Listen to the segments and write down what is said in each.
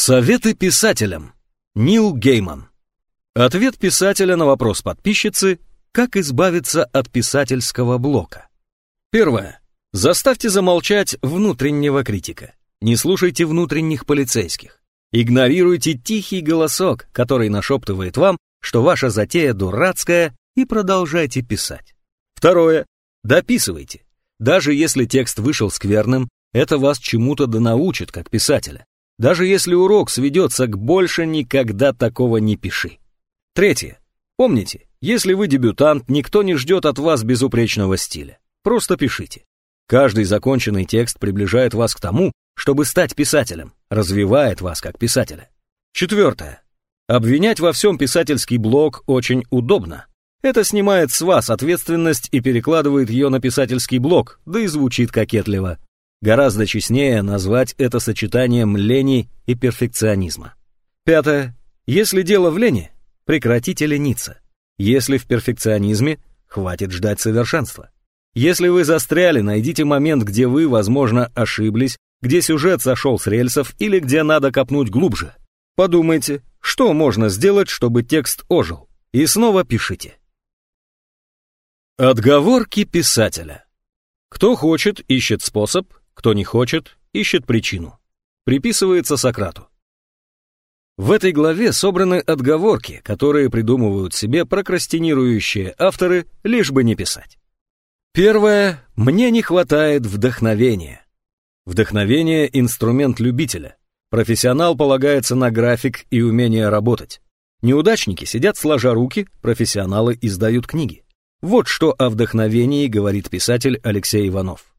Советы писателям. Нил Гейман. Ответ писателя на вопрос подписчицы «Как избавиться от писательского блока?» Первое. Заставьте замолчать внутреннего критика. Не слушайте внутренних полицейских. Игнорируйте тихий голосок, который нашептывает вам, что ваша затея дурацкая, и продолжайте писать. Второе. Дописывайте. Даже если текст вышел скверным, это вас чему-то да научит, как писателя. Даже если урок сведется к «больше никогда такого не пиши». Третье. Помните, если вы дебютант, никто не ждет от вас безупречного стиля. Просто пишите. Каждый законченный текст приближает вас к тому, чтобы стать писателем, развивает вас как писателя. Четвертое. Обвинять во всем писательский блог очень удобно. Это снимает с вас ответственность и перекладывает ее на писательский блог, да и звучит кокетливо. Гораздо честнее назвать это сочетанием лени и перфекционизма. Пятое. Если дело в лени, прекратите лениться. Если в перфекционизме, хватит ждать совершенства. Если вы застряли, найдите момент, где вы, возможно, ошиблись, где сюжет сошел с рельсов или где надо копнуть глубже. Подумайте, что можно сделать, чтобы текст ожил, и снова пишите. Отговорки писателя. Кто хочет, ищет способ, кто не хочет, ищет причину. Приписывается Сократу. В этой главе собраны отговорки, которые придумывают себе прокрастинирующие авторы, лишь бы не писать. Первое. Мне не хватает вдохновения. Вдохновение – инструмент любителя. Профессионал полагается на график и умение работать. Неудачники сидят сложа руки, профессионалы издают книги. Вот что о вдохновении говорит писатель Алексей Иванов.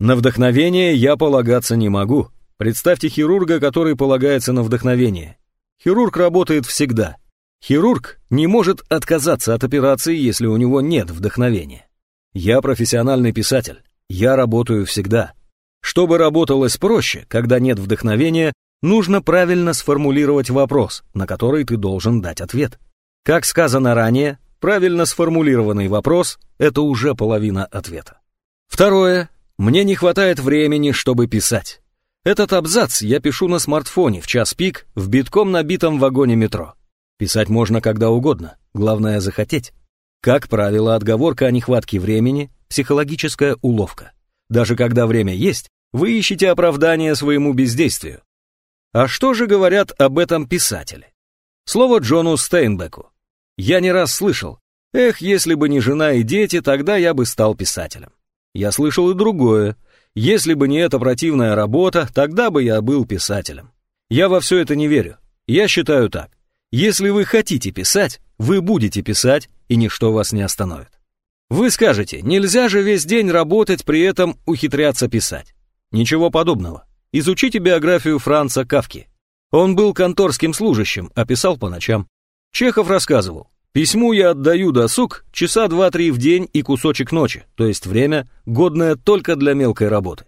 На вдохновение я полагаться не могу. Представьте хирурга, который полагается на вдохновение. Хирург работает всегда. Хирург не может отказаться от операции, если у него нет вдохновения. Я профессиональный писатель. Я работаю всегда. Чтобы работалось проще, когда нет вдохновения, нужно правильно сформулировать вопрос, на который ты должен дать ответ. Как сказано ранее, правильно сформулированный вопрос – это уже половина ответа. Второе. Мне не хватает времени, чтобы писать. Этот абзац я пишу на смартфоне в час пик в битком набитом вагоне метро. Писать можно когда угодно, главное захотеть. Как правило, отговорка о нехватке времени – психологическая уловка. Даже когда время есть, вы ищете оправдание своему бездействию. А что же говорят об этом писатели? Слово Джону Стейнбеку. Я не раз слышал, эх, если бы не жена и дети, тогда я бы стал писателем. Я слышал и другое. Если бы не эта противная работа, тогда бы я был писателем. Я во все это не верю. Я считаю так. Если вы хотите писать, вы будете писать, и ничто вас не остановит. Вы скажете, нельзя же весь день работать, при этом ухитряться писать. Ничего подобного. Изучите биографию Франца Кавки. Он был конторским служащим, а писал по ночам. Чехов рассказывал, Письму я отдаю досуг часа два-три в день и кусочек ночи, то есть время, годное только для мелкой работы.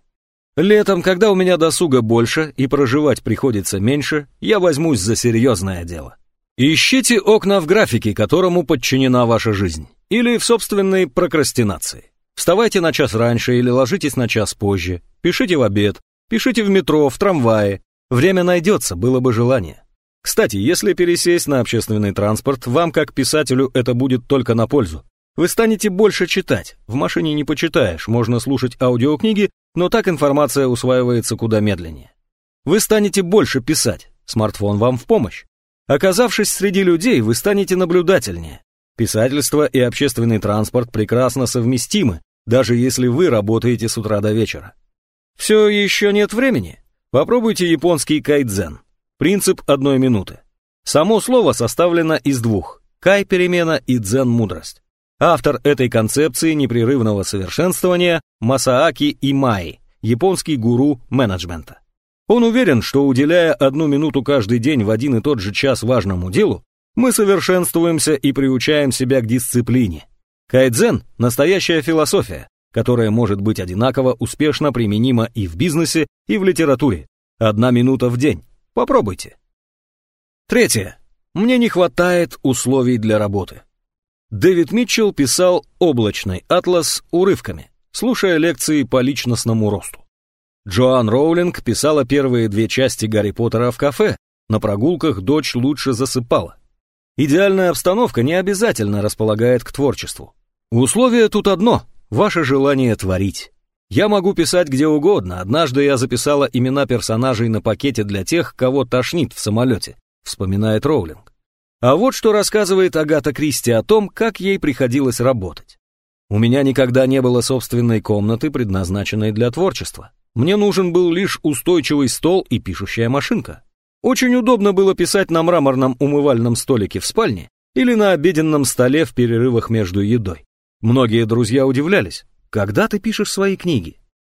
Летом, когда у меня досуга больше и проживать приходится меньше, я возьмусь за серьезное дело. Ищите окна в графике, которому подчинена ваша жизнь, или в собственной прокрастинации. Вставайте на час раньше или ложитесь на час позже, пишите в обед, пишите в метро, в трамвае. Время найдется, было бы желание. Кстати, если пересесть на общественный транспорт, вам как писателю это будет только на пользу. Вы станете больше читать. В машине не почитаешь, можно слушать аудиокниги, но так информация усваивается куда медленнее. Вы станете больше писать, смартфон вам в помощь. Оказавшись среди людей, вы станете наблюдательнее. Писательство и общественный транспорт прекрасно совместимы, даже если вы работаете с утра до вечера. Все еще нет времени? Попробуйте японский кайдзен. Принцип одной минуты. Само слово составлено из двух – кай – перемена и дзен – мудрость. Автор этой концепции непрерывного совершенствования – Масааки Имай, японский гуру менеджмента. Он уверен, что уделяя одну минуту каждый день в один и тот же час важному делу, мы совершенствуемся и приучаем себя к дисциплине. Кайдзен – настоящая философия, которая может быть одинаково успешно применима и в бизнесе, и в литературе. Одна минута в день. Попробуйте. Третье. Мне не хватает условий для работы. Дэвид Митчелл писал «Облачный атлас» урывками, слушая лекции по личностному росту. Джоан Роулинг писала первые две части «Гарри Поттера» в кафе, На прогулках дочь лучше засыпала. Идеальная обстановка не обязательно располагает к творчеству. Условие тут одно – ваше желание творить. Я могу писать где угодно. Однажды я записала имена персонажей на пакете для тех, кого тошнит в самолете, вспоминает Роулинг. А вот что рассказывает Агата Кристи о том, как ей приходилось работать. У меня никогда не было собственной комнаты, предназначенной для творчества. Мне нужен был лишь устойчивый стол и пишущая машинка. Очень удобно было писать на мраморном умывальном столике в спальне или на обеденном столе в перерывах между едой. Многие друзья удивлялись, когда ты пишешь свои книги?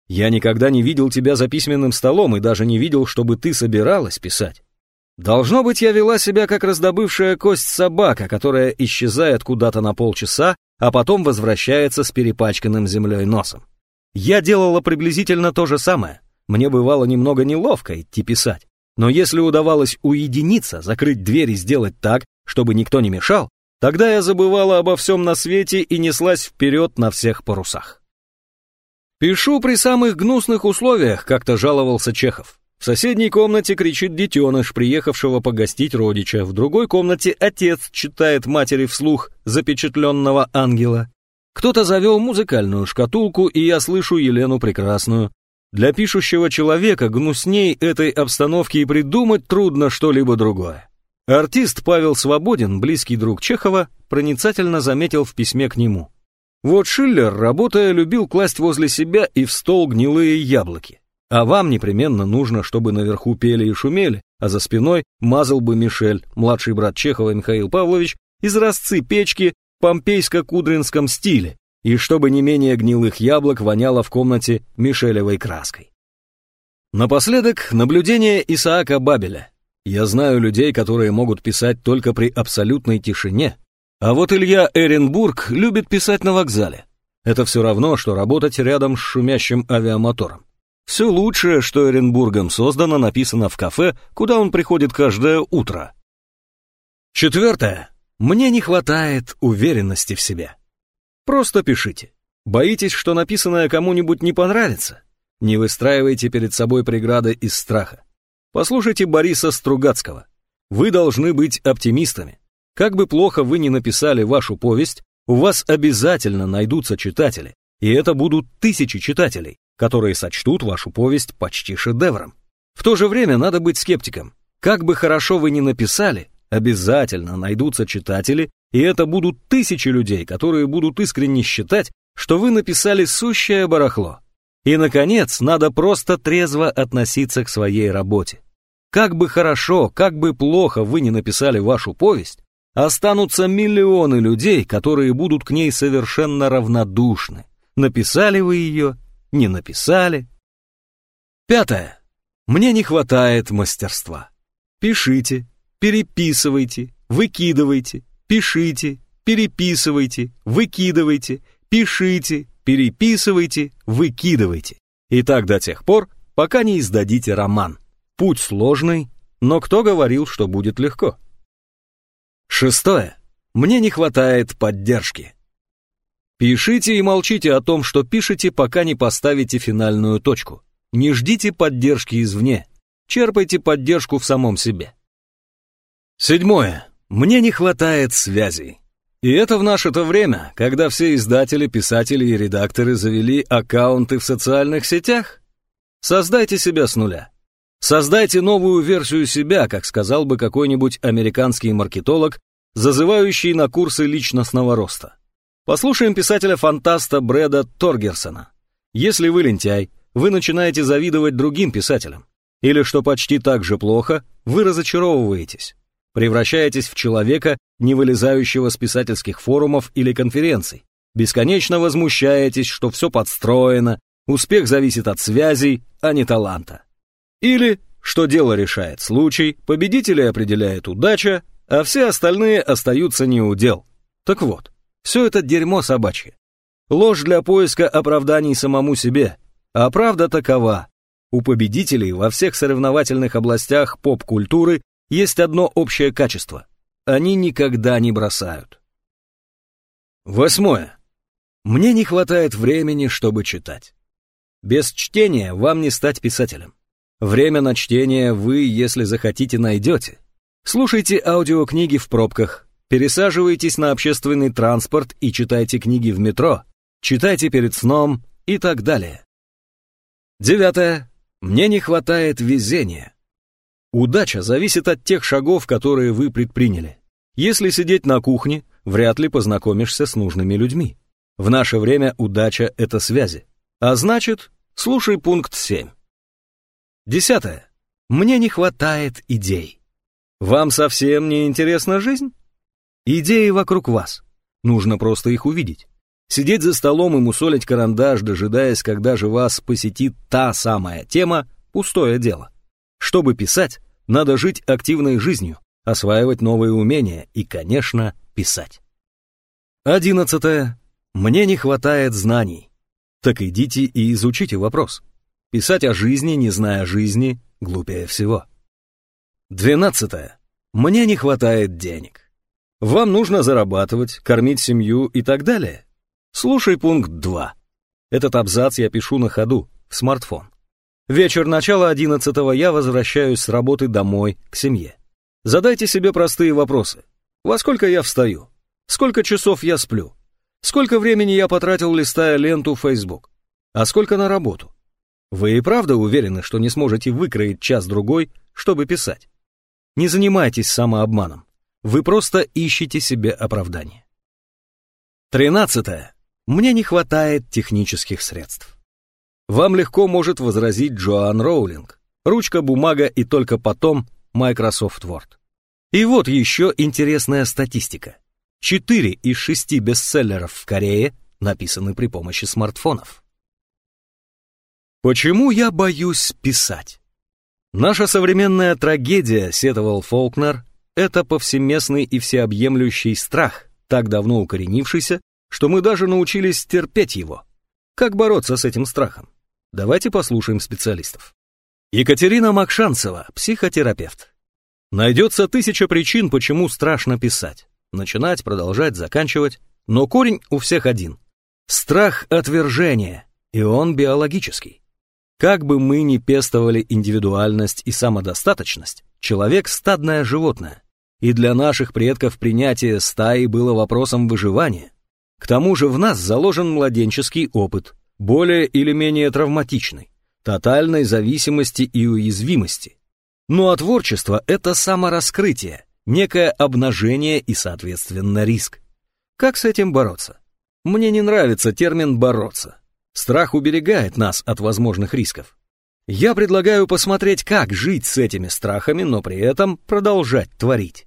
Я никогда не видел тебя за письменным столом и даже не видел, чтобы ты собиралась писать. Должно быть, я вела себя как раздобывшая кость собака, которая исчезает куда-то на полчаса, а потом возвращается с перепачканным землей носом. Я делала приблизительно то же самое. Мне бывало немного неловко идти писать. Но если удавалось уединиться, закрыть дверь и сделать так, чтобы никто не мешал, тогда я забывала обо всем на свете и неслась вперед на всех парусах. «Пишу при самых гнусных условиях», — как-то жаловался Чехов. В соседней комнате кричит детеныш, приехавшего погостить родича. В другой комнате отец читает матери вслух запечатленного ангела. Кто-то завел музыкальную шкатулку, и я слышу Елену Прекрасную. Для пишущего человека гнусней этой обстановки и придумать трудно что-либо другое. Артист Павел Свободин, близкий друг Чехова, проницательно заметил в письме к нему. Вот Шиллер, работая, любил класть возле себя и в стол гнилые яблоки. А вам непременно нужно, чтобы наверху пели и шумели, а за спиной мазал бы Мишель, младший брат Чехова Михаил Павлович, из разцы печки в помпейско-кудринском стиле, и чтобы не менее гнилых яблок воняло в комнате мишелевой краской. Напоследок, наблюдение Исаака Бабеля. Я знаю людей, которые могут писать только при абсолютной тишине, а вот Илья Эренбург любит писать на вокзале. Это все равно, что работать рядом с шумящим авиамотором. Все лучшее, что Эренбургом создано, написано в кафе, куда он приходит каждое утро. Четвертое. Мне не хватает уверенности в себе. Просто пишите. Боитесь, что написанное кому-нибудь не понравится? Не выстраивайте перед собой преграды из страха. Послушайте Бориса Стругацкого. Вы должны быть оптимистами. Как бы плохо вы ни написали вашу повесть, у вас обязательно найдутся читатели, и это будут тысячи читателей, которые сочтут вашу повесть почти шедевром. В то же время надо быть скептиком. Как бы хорошо вы ни написали, обязательно найдутся читатели, и это будут тысячи людей, которые будут искренне считать, что вы написали сущее барахло. И, наконец, надо просто трезво относиться к своей работе. Как бы хорошо, как бы плохо вы не написали вашу повесть, Останутся миллионы людей, которые будут к ней совершенно равнодушны. Написали вы ее, не написали. Пятое. Мне не хватает мастерства. Пишите, переписывайте, выкидывайте, пишите, переписывайте, выкидывайте, пишите, переписывайте, выкидывайте. И так до тех пор, пока не издадите роман. Путь сложный, но кто говорил, что будет легко? Шестое. Мне не хватает поддержки. Пишите и молчите о том, что пишете, пока не поставите финальную точку. Не ждите поддержки извне. Черпайте поддержку в самом себе. Седьмое. Мне не хватает связей. И это в наше-то время, когда все издатели, писатели и редакторы завели аккаунты в социальных сетях. Создайте себя с нуля. Создайте новую версию себя, как сказал бы какой-нибудь американский маркетолог, зазывающий на курсы личностного роста. Послушаем писателя-фантаста Брэда Торгерсона. Если вы лентяй, вы начинаете завидовать другим писателям. Или, что почти так же плохо, вы разочаровываетесь. Превращаетесь в человека, не вылезающего с писательских форумов или конференций. Бесконечно возмущаетесь, что все подстроено, успех зависит от связей, а не таланта. Или, что дело решает случай, победителей определяет удача, а все остальные остаются не у дел. Так вот, все это дерьмо собачье. Ложь для поиска оправданий самому себе. А правда такова. У победителей во всех соревновательных областях поп-культуры есть одно общее качество. Они никогда не бросают. Восьмое. Мне не хватает времени, чтобы читать. Без чтения вам не стать писателем. Время на чтение вы, если захотите, найдете. Слушайте аудиокниги в пробках, пересаживайтесь на общественный транспорт и читайте книги в метро, читайте перед сном и так далее. Девятое. Мне не хватает везения. Удача зависит от тех шагов, которые вы предприняли. Если сидеть на кухне, вряд ли познакомишься с нужными людьми. В наше время удача — это связи. А значит, слушай пункт 7. Десятое. Мне не хватает идей. Вам совсем не интересна жизнь? Идеи вокруг вас. Нужно просто их увидеть. Сидеть за столом и мусолить карандаш, дожидаясь, когда же вас посетит та самая тема, пустое дело. Чтобы писать, надо жить активной жизнью, осваивать новые умения и, конечно, писать. Одиннадцатое. Мне не хватает знаний. Так идите и изучите вопрос. Писать о жизни, не зная жизни, глупее всего. Двенадцатое. Мне не хватает денег. Вам нужно зарабатывать, кормить семью и так далее. Слушай пункт 2. Этот абзац я пишу на ходу, в смартфон. Вечер начала одиннадцатого я возвращаюсь с работы домой, к семье. Задайте себе простые вопросы. Во сколько я встаю? Сколько часов я сплю? Сколько времени я потратил, листая ленту Facebook? А сколько на работу? Вы и правда уверены, что не сможете выкроить час-другой, чтобы писать? Не занимайтесь самообманом. Вы просто ищете себе оправдание. Тринадцатое. Мне не хватает технических средств. Вам легко может возразить Джоан Роулинг. Ручка, бумага и только потом Microsoft Word. И вот еще интересная статистика. Четыре из шести бестселлеров в Корее написаны при помощи смартфонов. Почему я боюсь писать? Наша современная трагедия, сетовал Фолкнер, это повсеместный и всеобъемлющий страх, так давно укоренившийся, что мы даже научились терпеть его. Как бороться с этим страхом? Давайте послушаем специалистов. Екатерина Макшанцева, психотерапевт. Найдется тысяча причин, почему страшно писать. Начинать, продолжать, заканчивать. Но корень у всех один. Страх отвержения, и он биологический. Как бы мы ни пестовали индивидуальность и самодостаточность, человек — стадное животное. И для наших предков принятие стаи было вопросом выживания. К тому же в нас заложен младенческий опыт, более или менее травматичный, тотальной зависимости и уязвимости. Ну а творчество — это самораскрытие, некое обнажение и, соответственно, риск. Как с этим бороться? Мне не нравится термин «бороться». Страх уберегает нас от возможных рисков. Я предлагаю посмотреть, как жить с этими страхами, но при этом продолжать творить.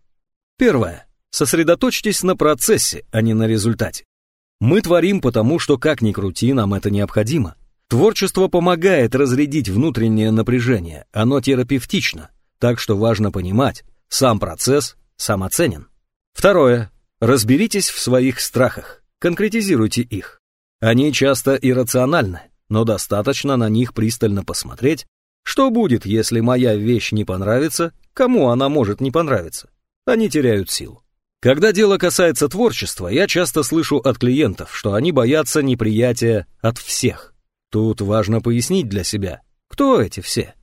Первое. Сосредоточьтесь на процессе, а не на результате. Мы творим потому, что как ни крути, нам это необходимо. Творчество помогает разрядить внутреннее напряжение, оно терапевтично, так что важно понимать, сам процесс самоценен. Второе. Разберитесь в своих страхах, конкретизируйте их. Они часто иррациональны, но достаточно на них пристально посмотреть, что будет, если моя вещь не понравится, кому она может не понравиться. Они теряют силу. Когда дело касается творчества, я часто слышу от клиентов, что они боятся неприятия от всех. Тут важно пояснить для себя, кто эти все.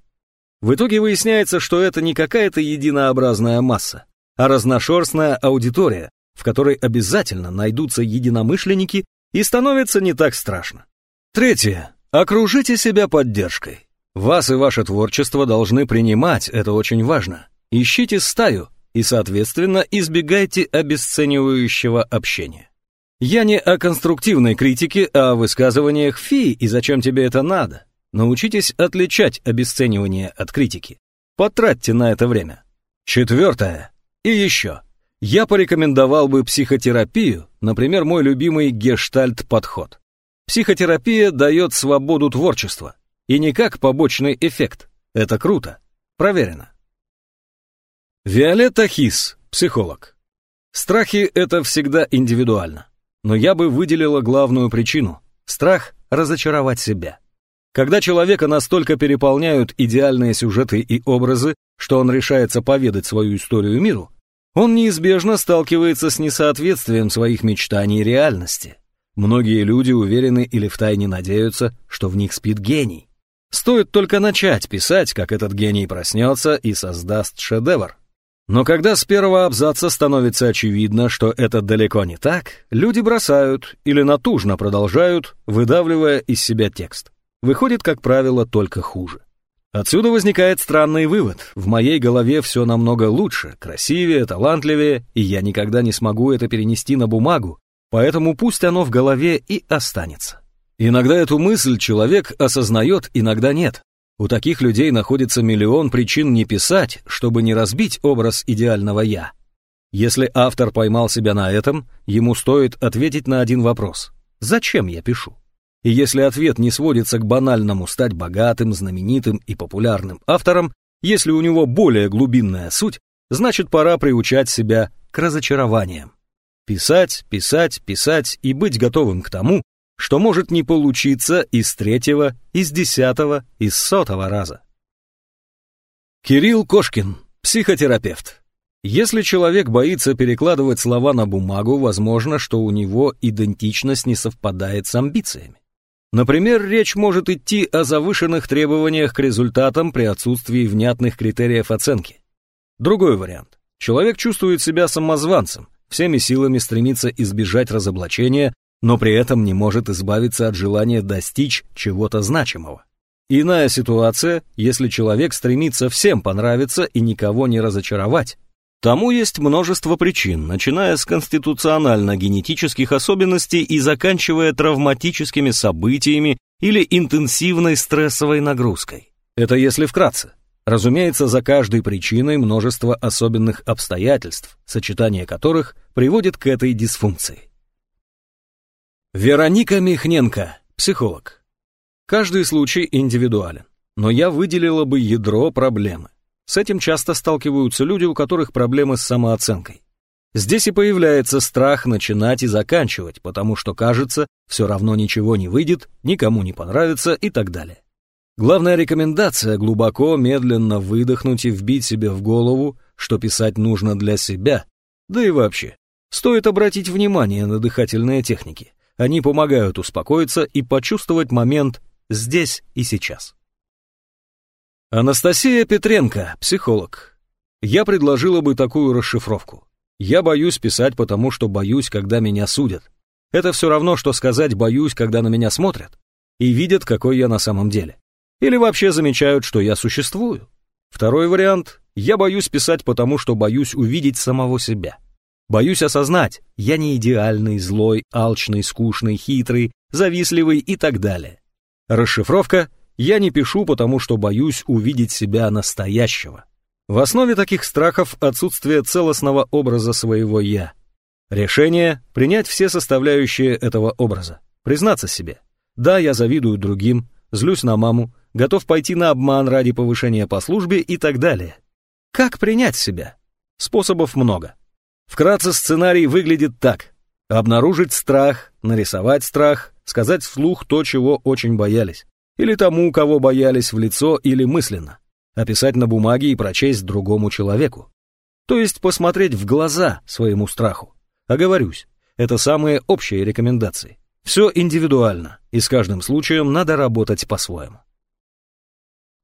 В итоге выясняется, что это не какая-то единообразная масса, а разношерстная аудитория, в которой обязательно найдутся единомышленники и становится не так страшно. Третье. Окружите себя поддержкой. Вас и ваше творчество должны принимать, это очень важно. Ищите стаю и, соответственно, избегайте обесценивающего общения. Я не о конструктивной критике, а о высказываниях фи и зачем тебе это надо. Научитесь отличать обесценивание от критики. Потратьте на это время. Четвертое. И еще. Я порекомендовал бы психотерапию, например, мой любимый гештальт-подход. Психотерапия дает свободу творчества. И не как побочный эффект. Это круто. Проверено. Виолетта Хис, психолог. Страхи — это всегда индивидуально. Но я бы выделила главную причину — страх разочаровать себя. Когда человека настолько переполняют идеальные сюжеты и образы, что он решается поведать свою историю миру, он неизбежно сталкивается с несоответствием своих мечтаний реальности. Многие люди уверены или втайне надеются, что в них спит гений. Стоит только начать писать, как этот гений проснется и создаст шедевр. Но когда с первого абзаца становится очевидно, что это далеко не так, люди бросают или натужно продолжают, выдавливая из себя текст. Выходит, как правило, только хуже. Отсюда возникает странный вывод. В моей голове все намного лучше, красивее, талантливее, и я никогда не смогу это перенести на бумагу, поэтому пусть оно в голове и останется. Иногда эту мысль человек осознает, иногда нет. У таких людей находится миллион причин не писать, чтобы не разбить образ идеального «я». Если автор поймал себя на этом, ему стоит ответить на один вопрос. Зачем я пишу? И если ответ не сводится к банальному стать богатым, знаменитым и популярным автором, если у него более глубинная суть, значит пора приучать себя к разочарованиям. Писать, писать, писать и быть готовым к тому, что может не получиться из третьего, из десятого, из сотого раза. Кирилл Кошкин, психотерапевт. Если человек боится перекладывать слова на бумагу, возможно, что у него идентичность не совпадает с амбициями. Например, речь может идти о завышенных требованиях к результатам при отсутствии внятных критериев оценки. Другой вариант. Человек чувствует себя самозванцем, всеми силами стремится избежать разоблачения, но при этом не может избавиться от желания достичь чего-то значимого. Иная ситуация, если человек стремится всем понравиться и никого не разочаровать, Тому есть множество причин, начиная с конституционально-генетических особенностей и заканчивая травматическими событиями или интенсивной стрессовой нагрузкой. Это если вкратце. Разумеется, за каждой причиной множество особенных обстоятельств, сочетание которых приводит к этой дисфункции. Вероника Михненко, психолог. Каждый случай индивидуален, но я выделила бы ядро проблемы. С этим часто сталкиваются люди, у которых проблемы с самооценкой. Здесь и появляется страх начинать и заканчивать, потому что кажется, все равно ничего не выйдет, никому не понравится и так далее. Главная рекомендация – глубоко, медленно выдохнуть и вбить себе в голову, что писать нужно для себя. Да и вообще, стоит обратить внимание на дыхательные техники. Они помогают успокоиться и почувствовать момент здесь и сейчас. Анастасия Петренко, психолог. Я предложила бы такую расшифровку. Я боюсь писать, потому что боюсь, когда меня судят. Это все равно, что сказать «боюсь», когда на меня смотрят и видят, какой я на самом деле. Или вообще замечают, что я существую. Второй вариант – я боюсь писать, потому что боюсь увидеть самого себя. Боюсь осознать, я не идеальный, злой, алчный, скучный, хитрый, завистливый и так далее. Расшифровка – я не пишу, потому что боюсь увидеть себя настоящего. В основе таких страхов отсутствие целостного образа своего «я». Решение — принять все составляющие этого образа, признаться себе. Да, я завидую другим, злюсь на маму, готов пойти на обман ради повышения по службе и так далее. Как принять себя? Способов много. Вкратце сценарий выглядит так. Обнаружить страх, нарисовать страх, сказать вслух то, чего очень боялись или тому, кого боялись в лицо или мысленно, описать на бумаге и прочесть другому человеку. То есть посмотреть в глаза своему страху. Оговорюсь, это самые общие рекомендации. Все индивидуально, и с каждым случаем надо работать по-своему.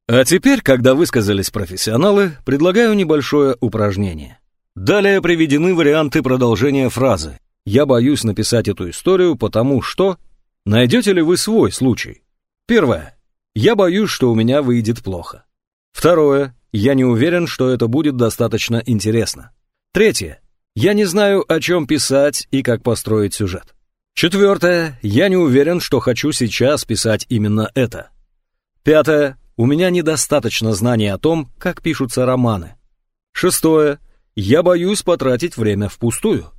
А теперь, когда высказались профессионалы, предлагаю небольшое упражнение. Далее приведены варианты продолжения фразы. Я боюсь написать эту историю, потому что... Найдете ли вы свой случай? Первое. Я боюсь, что у меня выйдет плохо. Второе. Я не уверен, что это будет достаточно интересно. Третье. Я не знаю, о чем писать и как построить сюжет. Четвертое. Я не уверен, что хочу сейчас писать именно это. Пятое. У меня недостаточно знаний о том, как пишутся романы. Шестое. Я боюсь потратить время впустую.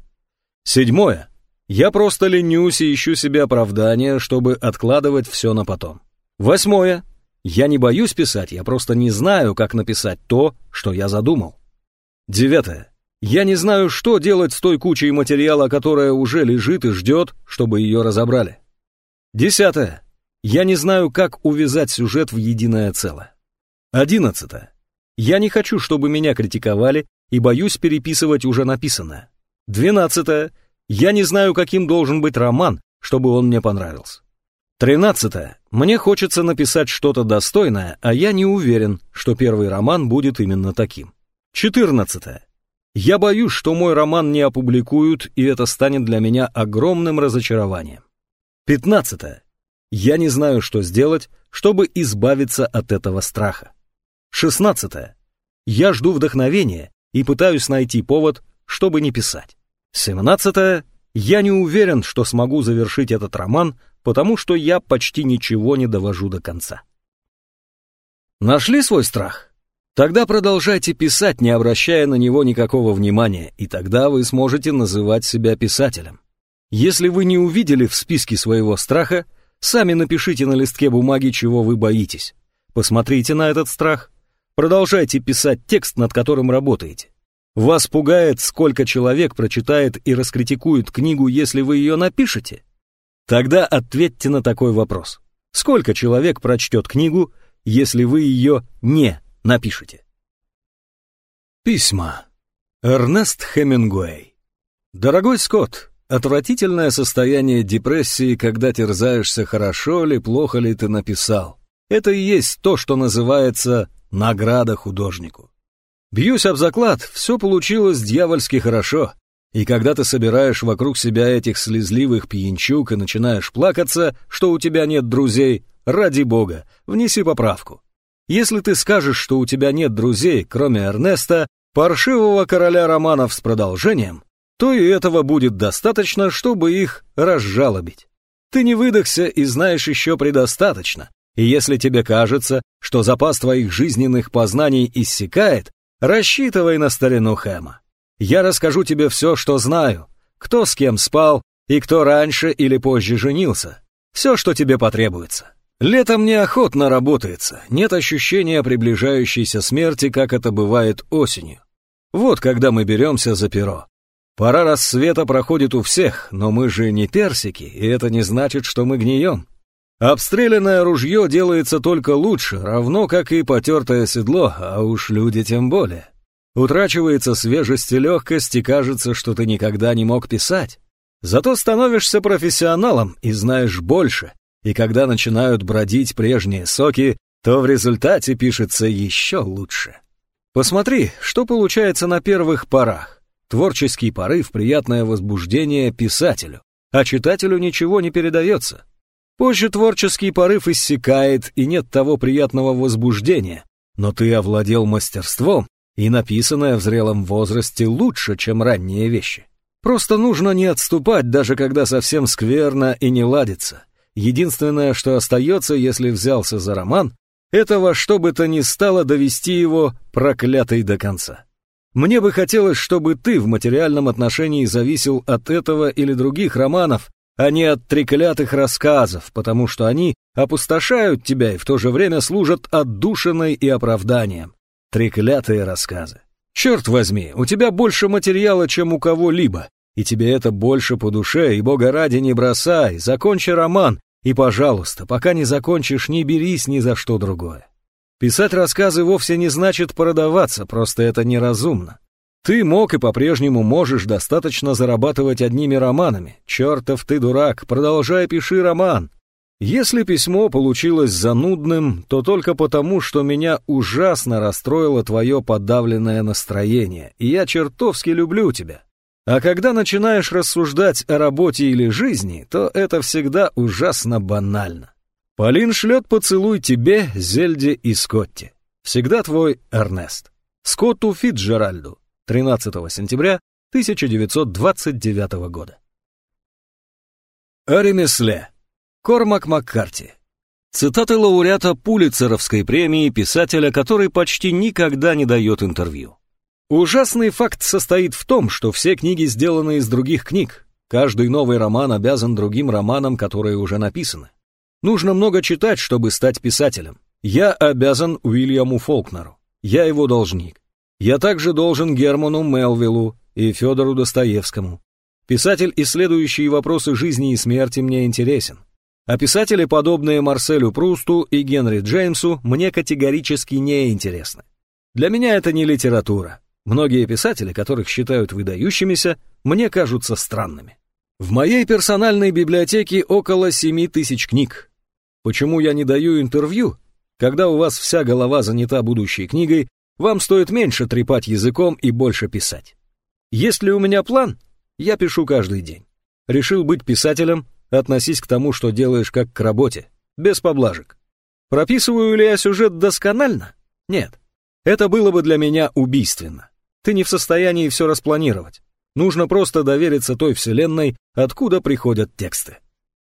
Седьмое. Я просто ленюсь и ищу себе оправдания, чтобы откладывать все на потом. Восьмое. Я не боюсь писать, я просто не знаю, как написать то, что я задумал. Девятое. Я не знаю, что делать с той кучей материала, которая уже лежит и ждет, чтобы ее разобрали. Десятое. Я не знаю, как увязать сюжет в единое целое. Одиннадцатое. Я не хочу, чтобы меня критиковали и боюсь переписывать уже написанное. Двенадцатое. Я не знаю, каким должен быть роман, чтобы он мне понравился. Тринадцатое. Мне хочется написать что-то достойное, а я не уверен, что первый роман будет именно таким. Четырнадцатое. Я боюсь, что мой роман не опубликуют, и это станет для меня огромным разочарованием. Пятнадцатое. Я не знаю, что сделать, чтобы избавиться от этого страха. Шестнадцатое. Я жду вдохновения и пытаюсь найти повод, чтобы не писать. Семнадцатое. Я не уверен, что смогу завершить этот роман, потому что я почти ничего не довожу до конца. Нашли свой страх? Тогда продолжайте писать, не обращая на него никакого внимания, и тогда вы сможете называть себя писателем. Если вы не увидели в списке своего страха, сами напишите на листке бумаги, чего вы боитесь. Посмотрите на этот страх. Продолжайте писать текст, над которым работаете. Вас пугает, сколько человек прочитает и раскритикует книгу, если вы ее напишете? Тогда ответьте на такой вопрос. Сколько человек прочтет книгу, если вы ее не напишете? Письма. Эрнест Хемингуэй. Дорогой Скотт, отвратительное состояние депрессии, когда терзаешься, хорошо ли, плохо ли ты написал. Это и есть то, что называется награда художнику. Бьюсь об заклад, все получилось дьявольски хорошо, и когда ты собираешь вокруг себя этих слезливых пьянчук и начинаешь плакаться, что у тебя нет друзей, ради бога, внеси поправку. Если ты скажешь, что у тебя нет друзей, кроме Эрнеста, паршивого короля романов с продолжением, то и этого будет достаточно, чтобы их разжалобить. Ты не выдохся и знаешь еще предостаточно, и если тебе кажется, что запас твоих жизненных познаний иссякает, рассчитывай на старину Хэма. Я расскажу тебе все, что знаю, кто с кем спал и кто раньше или позже женился. Все, что тебе потребуется. Летом неохотно работается, нет ощущения приближающейся смерти, как это бывает осенью. Вот когда мы беремся за перо. Пора рассвета проходит у всех, но мы же не персики, и это не значит, что мы гнием. Обстрелянное ружье делается только лучше, равно как и потертое седло, а уж люди тем более. Утрачивается свежесть и легкость, и кажется, что ты никогда не мог писать. Зато становишься профессионалом и знаешь больше, и когда начинают бродить прежние соки, то в результате пишется еще лучше. Посмотри, что получается на первых порах. Творческий порыв, приятное возбуждение писателю, а читателю ничего не передается. Позже творческий порыв иссякает, и нет того приятного возбуждения, но ты овладел мастерством, и написанное в зрелом возрасте лучше, чем ранние вещи. Просто нужно не отступать, даже когда совсем скверно и не ладится. Единственное, что остается, если взялся за роман, это во что бы то ни стало довести его проклятый до конца. Мне бы хотелось, чтобы ты в материальном отношении зависел от этого или других романов, а не от треклятых рассказов, потому что они опустошают тебя и в то же время служат отдушиной и оправданием. Треклятые рассказы. Черт возьми, у тебя больше материала, чем у кого-либо, и тебе это больше по душе, и бога ради не бросай, закончи роман, и, пожалуйста, пока не закончишь, не берись ни за что другое. Писать рассказы вовсе не значит продаваться, просто это неразумно. Ты мог и по-прежнему можешь достаточно зарабатывать одними романами. Чертов ты дурак, продолжай пиши роман. Если письмо получилось занудным, то только потому, что меня ужасно расстроило твое подавленное настроение, и я чертовски люблю тебя. А когда начинаешь рассуждать о работе или жизни, то это всегда ужасно банально. Полин шлет поцелуй тебе, Зельде и Скотти. Всегда твой Эрнест. Скотту Фитджеральду. 13 сентября 1929 года. О ремесле. Кормак Маккарти. Цитаты лауреата Пулицеровской премии, писателя, который почти никогда не дает интервью. Ужасный факт состоит в том, что все книги сделаны из других книг. Каждый новый роман обязан другим романам, которые уже написаны. Нужно много читать, чтобы стать писателем. Я обязан Уильяму Фолкнеру. Я его должник. Я также должен Герману Мелвиллу и Федору Достоевскому. Писатель, исследующий вопросы жизни и смерти, мне интересен. А писатели, подобные Марселю Прусту и Генри Джеймсу, мне категорически не интересны. Для меня это не литература. Многие писатели, которых считают выдающимися, мне кажутся странными. В моей персональной библиотеке около 7 тысяч книг. Почему я не даю интервью? Когда у вас вся голова занята будущей книгой, вам стоит меньше трепать языком и больше писать. Есть ли у меня план? Я пишу каждый день. Решил быть писателем, относись к тому, что делаешь как к работе, без поблажек. Прописываю ли я сюжет досконально? Нет. Это было бы для меня убийственно. Ты не в состоянии все распланировать. Нужно просто довериться той вселенной, откуда приходят тексты.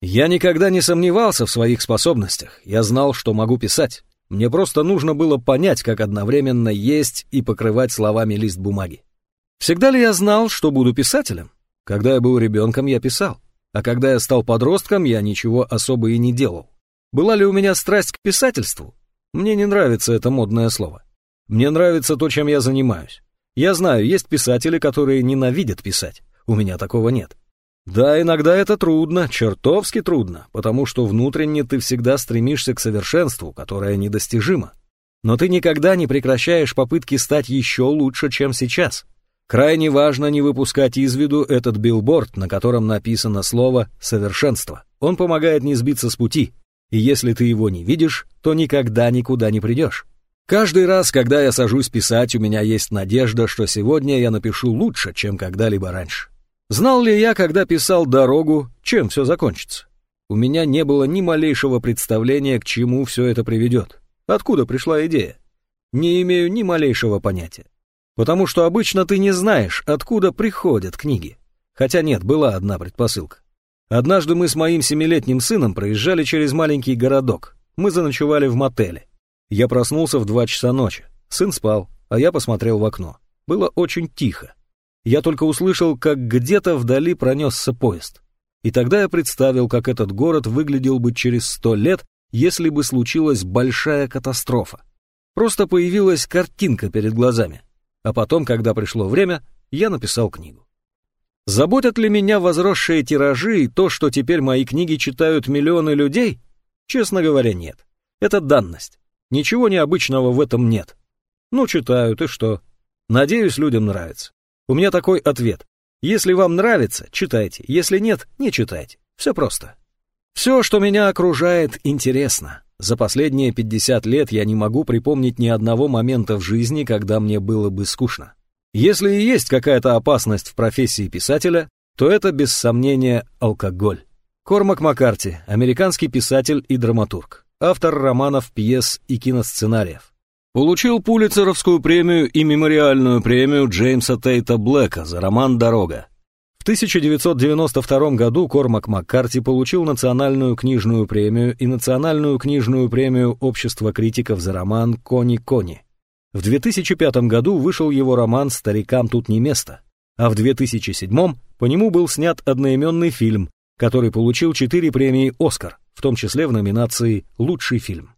Я никогда не сомневался в своих способностях, я знал, что могу писать. Мне просто нужно было понять, как одновременно есть и покрывать словами лист бумаги. Всегда ли я знал, что буду писателем? Когда я был ребенком, я писал. А когда я стал подростком, я ничего особо и не делал. Была ли у меня страсть к писательству? Мне не нравится это модное слово. Мне нравится то, чем я занимаюсь. Я знаю, есть писатели, которые ненавидят писать. У меня такого нет. Да, иногда это трудно, чертовски трудно, потому что внутренне ты всегда стремишься к совершенству, которое недостижимо. Но ты никогда не прекращаешь попытки стать еще лучше, чем сейчас. Крайне важно не выпускать из виду этот билборд, на котором написано слово «совершенство». Он помогает не сбиться с пути, и если ты его не видишь, то никогда никуда не придешь. Каждый раз, когда я сажусь писать, у меня есть надежда, что сегодня я напишу лучше, чем когда-либо раньше. Знал ли я, когда писал «Дорогу», чем все закончится? У меня не было ни малейшего представления, к чему все это приведет. Откуда пришла идея? Не имею ни малейшего понятия. Потому что обычно ты не знаешь, откуда приходят книги. Хотя нет, была одна предпосылка. Однажды мы с моим семилетним сыном проезжали через маленький городок. Мы заночевали в мотеле. Я проснулся в два часа ночи. Сын спал, а я посмотрел в окно. Было очень тихо. Я только услышал, как где-то вдали пронесся поезд. И тогда я представил, как этот город выглядел бы через сто лет, если бы случилась большая катастрофа. Просто появилась картинка перед глазами. А потом, когда пришло время, я написал книгу. Заботят ли меня возросшие тиражи и то, что теперь мои книги читают миллионы людей? Честно говоря, нет. Это данность. Ничего необычного в этом нет. Ну, читают, и что? Надеюсь, людям нравится. У меня такой ответ. Если вам нравится, читайте. Если нет, не читайте. Все просто. Все, что меня окружает, интересно. За последние 50 лет я не могу припомнить ни одного момента в жизни, когда мне было бы скучно. Если и есть какая-то опасность в профессии писателя, то это, без сомнения, алкоголь. Кормак Маккарти, американский писатель и драматург, автор романов, пьес и киносценариев. Получил Пулицеровскую премию и мемориальную премию Джеймса Тейта Блэка за роман «Дорога». В 1992 году Кормак Маккарти получил национальную книжную премию и национальную книжную премию Общества критиков за роман «Кони-кони». В 2005 году вышел его роман «Старикам тут не место», а в 2007 по нему был снят одноименный фильм, который получил четыре премии «Оскар», в том числе в номинации «Лучший фильм».